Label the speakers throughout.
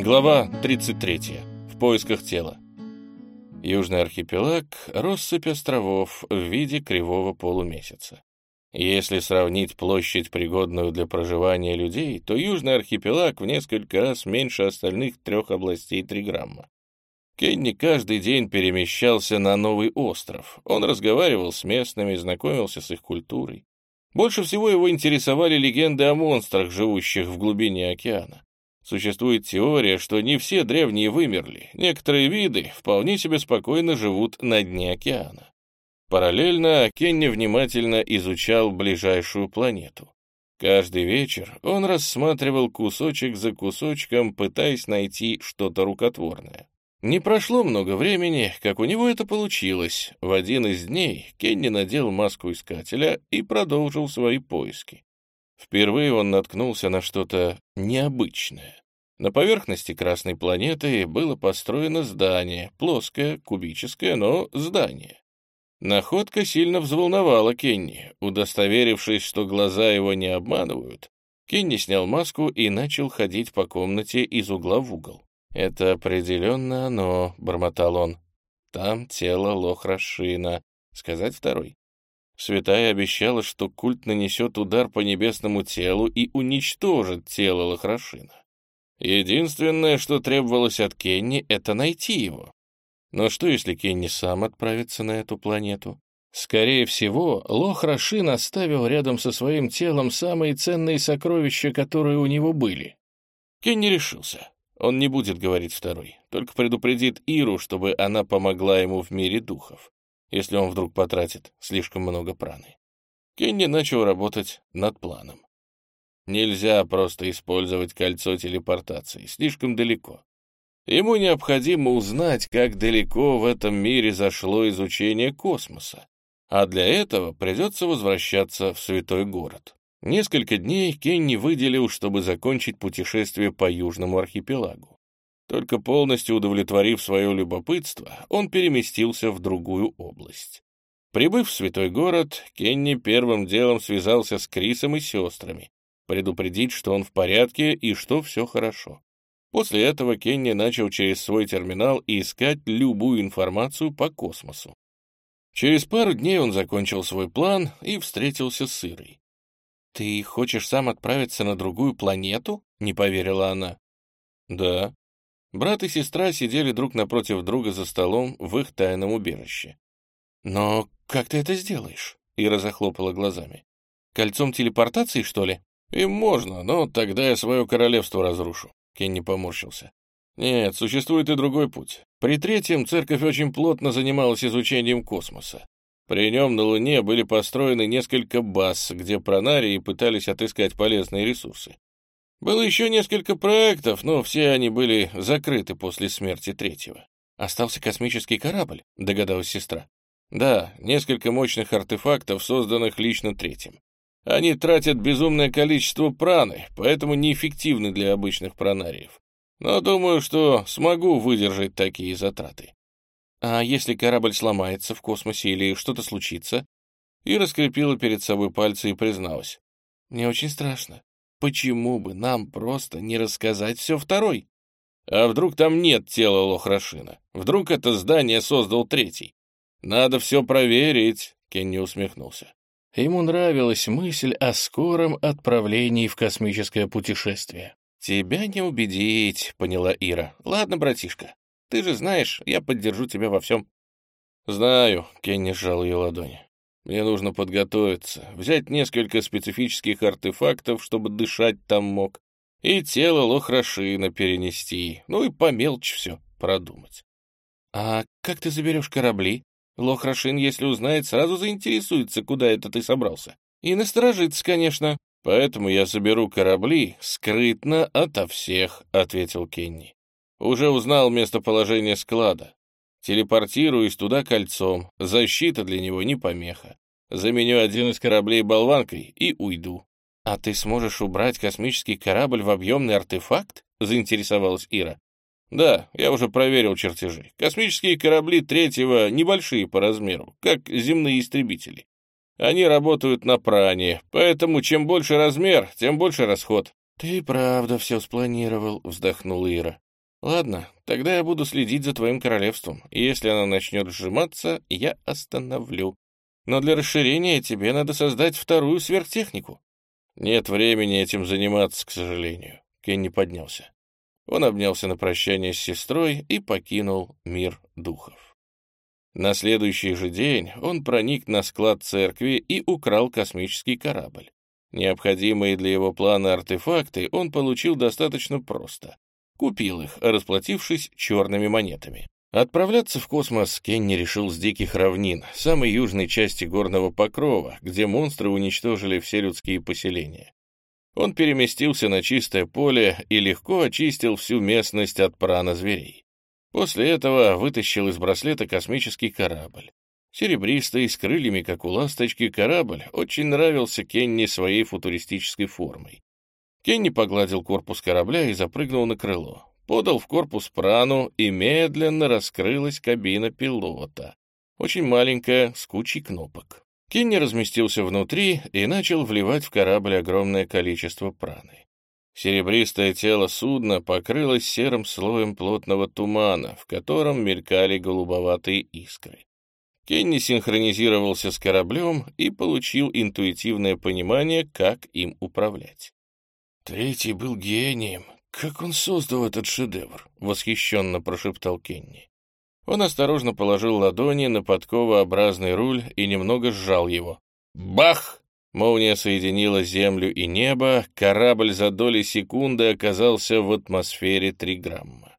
Speaker 1: Глава 33. В поисках тела. Южный архипелаг — россыпь островов в виде кривого полумесяца. Если сравнить площадь, пригодную для проживания людей, то Южный архипелаг в несколько раз меньше остальных трех областей Триграмма. Кенни каждый день перемещался на новый остров. Он разговаривал с местными, знакомился с их культурой. Больше всего его интересовали легенды о монстрах, живущих в глубине океана. Существует теория, что не все древние вымерли, некоторые виды вполне себе спокойно живут на дне океана. Параллельно Кенни внимательно изучал ближайшую планету. Каждый вечер он рассматривал кусочек за кусочком, пытаясь найти что-то рукотворное. Не прошло много времени, как у него это получилось. В один из дней Кенни надел маску искателя и продолжил свои поиски. Впервые он наткнулся на что-то необычное. На поверхности Красной планеты было построено здание, плоское, кубическое, но здание. Находка сильно взволновала Кенни. Удостоверившись, что глаза его не обманывают, Кенни снял маску и начал ходить по комнате из угла в угол. «Это определенно оно», — бормотал он. «Там тело Лохрашина». Сказать второй. Святая обещала, что культ нанесет удар по небесному телу и уничтожит тело Лохрашина. Единственное, что требовалось от Кенни, это найти его. Но что, если Кенни сам отправится на эту планету? Скорее всего, Лохрашин оставил рядом со своим телом самые ценные сокровища, которые у него были. Кенни решился. Он не будет говорить второй, только предупредит Иру, чтобы она помогла ему в мире духов если он вдруг потратит слишком много праны. Кенни начал работать над планом. Нельзя просто использовать кольцо телепортации, слишком далеко. Ему необходимо узнать, как далеко в этом мире зашло изучение космоса, а для этого придется возвращаться в святой город. Несколько дней Кенни выделил, чтобы закончить путешествие по Южному архипелагу. Только полностью удовлетворив свое любопытство, он переместился в другую область. Прибыв в святой город, Кенни первым делом связался с Крисом и сестрами, предупредить, что он в порядке и что все хорошо. После этого Кенни начал через свой терминал искать любую информацию по космосу. Через пару дней он закончил свой план и встретился с Ирой. «Ты хочешь сам отправиться на другую планету?» — не поверила она. «Да», Брат и сестра сидели друг напротив друга за столом в их тайном убежище. «Но как ты это сделаешь?» — Ира захлопала глазами. «Кольцом телепортации, что ли?» «Им можно, но тогда я свое королевство разрушу», — Кенни поморщился. «Нет, существует и другой путь. При третьем церковь очень плотно занималась изучением космоса. При нем на Луне были построены несколько баз, где пронарии пытались отыскать полезные ресурсы. Было еще несколько проектов, но все они были закрыты после смерти третьего. «Остался космический корабль», — догадалась сестра. «Да, несколько мощных артефактов, созданных лично третьим. Они тратят безумное количество праны, поэтому неэффективны для обычных пронариев. Но думаю, что смогу выдержать такие затраты». «А если корабль сломается в космосе или что-то случится?» И раскрепила перед собой пальцы и призналась. «Мне очень страшно. Почему бы нам просто не рассказать все второй? А вдруг там нет тела Лохрашина? Вдруг это здание создал третий? Надо все проверить, Кенни усмехнулся. Ему нравилась мысль о скором отправлении в космическое путешествие. «Тебя не убедить», — поняла Ира. «Ладно, братишка, ты же знаешь, я поддержу тебя во всем». «Знаю», — Кенни сжал ее ладони. Мне нужно подготовиться, взять несколько специфических артефактов, чтобы дышать там мог, и тело Лохрашина перенести, ну и по мелочи все продумать. А как ты заберешь корабли? Лохрашин, если узнает, сразу заинтересуется, куда это ты собрался. И насторожится, конечно. Поэтому я заберу корабли скрытно ото всех, — ответил Кенни. Уже узнал местоположение склада. Телепортируюсь туда кольцом, защита для него не помеха. Заменю один из кораблей болванкой и уйду. «А ты сможешь убрать космический корабль в объемный артефакт?» — заинтересовалась Ира. «Да, я уже проверил чертежи. Космические корабли третьего небольшие по размеру, как земные истребители. Они работают на пране, поэтому чем больше размер, тем больше расход». «Ты правда все спланировал», — вздохнула Ира. Ладно, тогда я буду следить за твоим королевством, и если оно начнет сжиматься, я остановлю. Но для расширения тебе надо создать вторую сверхтехнику. Нет времени этим заниматься, к сожалению. Кенни поднялся. Он обнялся на прощание с сестрой и покинул мир духов. На следующий же день он проник на склад церкви и украл космический корабль. Необходимые для его плана артефакты он получил достаточно просто. Купил их, расплатившись черными монетами. Отправляться в космос Кенни решил с диких равнин, самой южной части горного покрова, где монстры уничтожили все людские поселения. Он переместился на чистое поле и легко очистил всю местность от прана зверей. После этого вытащил из браслета космический корабль. Серебристый, с крыльями, как у ласточки, корабль очень нравился Кенни своей футуристической формой. Кенни погладил корпус корабля и запрыгнул на крыло. Подал в корпус прану, и медленно раскрылась кабина пилота. Очень маленькая, с кучей кнопок. Кенни разместился внутри и начал вливать в корабль огромное количество праны. Серебристое тело судна покрылось серым слоем плотного тумана, в котором мелькали голубоватые искры. Кенни синхронизировался с кораблем и получил интуитивное понимание, как им управлять. «Третий был гением. Как он создал этот шедевр?» — восхищенно прошептал Кенни. Он осторожно положил ладони на подковообразный руль и немного сжал его. Бах! Молния соединила землю и небо, корабль за доли секунды оказался в атмосфере 3 грамма.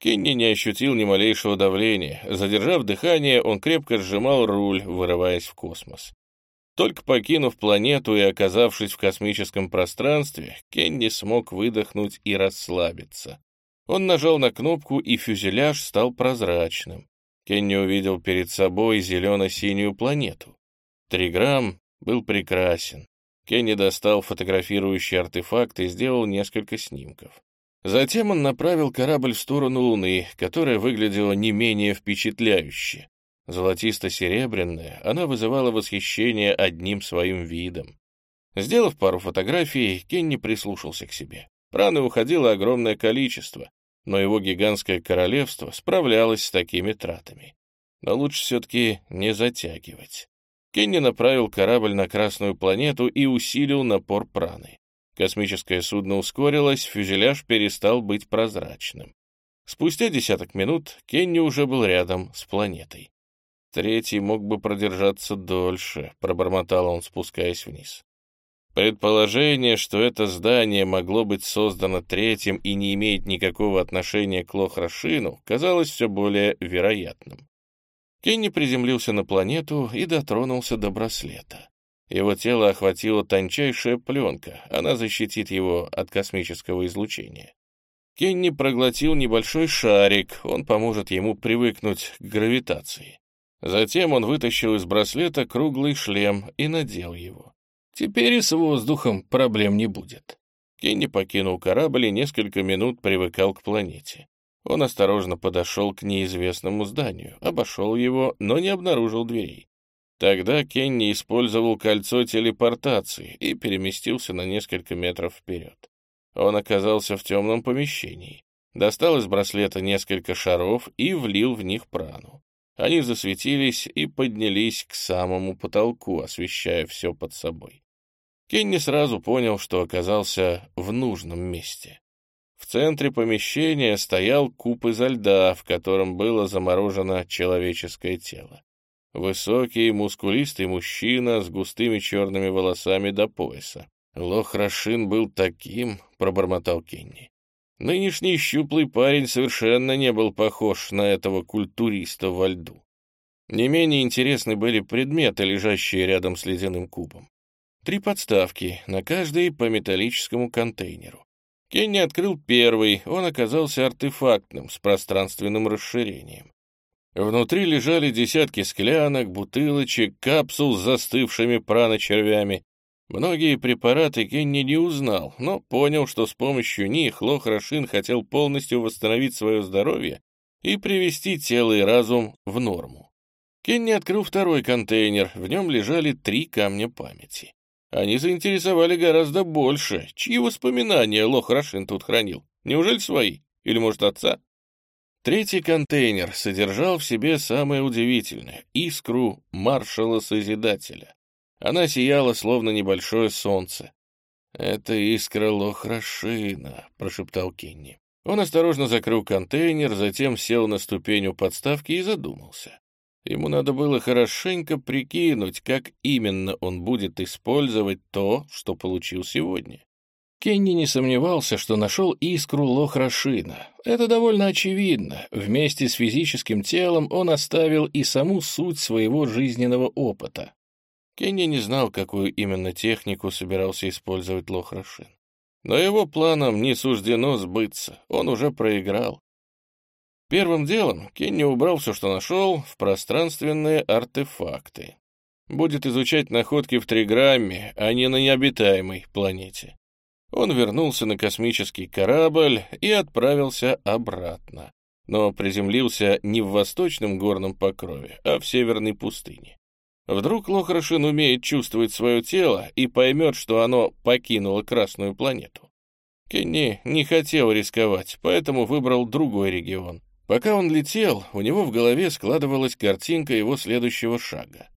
Speaker 1: Кенни не ощутил ни малейшего давления. Задержав дыхание, он крепко сжимал руль, вырываясь в космос. Только покинув планету и оказавшись в космическом пространстве, Кенни смог выдохнуть и расслабиться. Он нажал на кнопку, и фюзеляж стал прозрачным. Кенни увидел перед собой зелено-синюю планету. Триграмм был прекрасен. Кенни достал фотографирующий артефакт и сделал несколько снимков. Затем он направил корабль в сторону Луны, которая выглядела не менее впечатляюще. Золотисто-серебряная, она вызывала восхищение одним своим видом. Сделав пару фотографий, Кенни прислушался к себе. Праны уходило огромное количество, но его гигантское королевство справлялось с такими тратами. Но лучше все-таки не затягивать. Кенни направил корабль на Красную планету и усилил напор праны. Космическое судно ускорилось, фюзеляж перестал быть прозрачным. Спустя десяток минут Кенни уже был рядом с планетой. Третий мог бы продержаться дольше, пробормотал он, спускаясь вниз. Предположение, что это здание могло быть создано третьим и не имеет никакого отношения к Лохрашину, казалось все более вероятным. Кенни приземлился на планету и дотронулся до браслета. Его тело охватила тончайшая пленка, она защитит его от космического излучения. Кенни проглотил небольшой шарик, он поможет ему привыкнуть к гравитации. Затем он вытащил из браслета круглый шлем и надел его. Теперь и с воздухом проблем не будет. Кенни покинул корабль и несколько минут привыкал к планете. Он осторожно подошел к неизвестному зданию, обошел его, но не обнаружил дверей. Тогда Кенни использовал кольцо телепортации и переместился на несколько метров вперед. Он оказался в темном помещении, достал из браслета несколько шаров и влил в них прану. Они засветились и поднялись к самому потолку, освещая все под собой. Кенни сразу понял, что оказался в нужном месте. В центре помещения стоял куб изо льда, в котором было заморожено человеческое тело. Высокий, мускулистый мужчина с густыми черными волосами до пояса. Лох Рашин был таким, — пробормотал Кенни. Нынешний щуплый парень совершенно не был похож на этого культуриста во льду. Не менее интересны были предметы, лежащие рядом с ледяным кубом. Три подставки, на каждой по металлическому контейнеру. Кенни открыл первый, он оказался артефактным, с пространственным расширением. Внутри лежали десятки склянок, бутылочек, капсул с застывшими праночервями, Многие препараты Кенни не узнал, но понял, что с помощью них Лох Рашин хотел полностью восстановить свое здоровье и привести тело и разум в норму. Кенни открыл второй контейнер, в нем лежали три камня памяти. Они заинтересовали гораздо больше. Чьи воспоминания Лох Рашин тут хранил? Неужели свои? Или, может, отца? Третий контейнер содержал в себе самое удивительное — искру маршала-созидателя. Она сияла, словно небольшое солнце. «Это искра Лохрашина», — прошептал Кенни. Он осторожно закрыл контейнер, затем сел на ступень у подставки и задумался. Ему надо было хорошенько прикинуть, как именно он будет использовать то, что получил сегодня. Кенни не сомневался, что нашел искру Лохрашина. Это довольно очевидно. Вместе с физическим телом он оставил и саму суть своего жизненного опыта. Кенни не знал, какую именно технику собирался использовать Лохрашин. Но его планам не суждено сбыться, он уже проиграл. Первым делом Кенни убрал все, что нашел, в пространственные артефакты. Будет изучать находки в Триграмме, а не на необитаемой планете. Он вернулся на космический корабль и отправился обратно, но приземлился не в восточном горном покрове, а в северной пустыне. Вдруг Лохрашин умеет чувствовать свое тело и поймет, что оно покинуло Красную планету. Кенни не хотел рисковать, поэтому выбрал другой регион. Пока он летел, у него в голове складывалась картинка его следующего шага.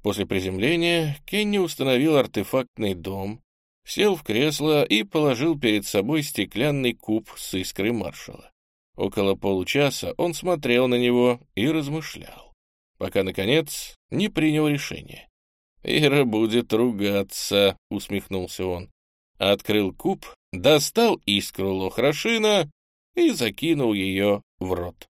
Speaker 1: После приземления Кенни установил артефактный дом, сел в кресло и положил перед собой стеклянный куб с искрой маршала. Около получаса он смотрел на него и размышлял, пока, наконец, не принял решение. «Ира будет ругаться», — усмехнулся он. Открыл куб, достал искру лохрашина и закинул ее в рот.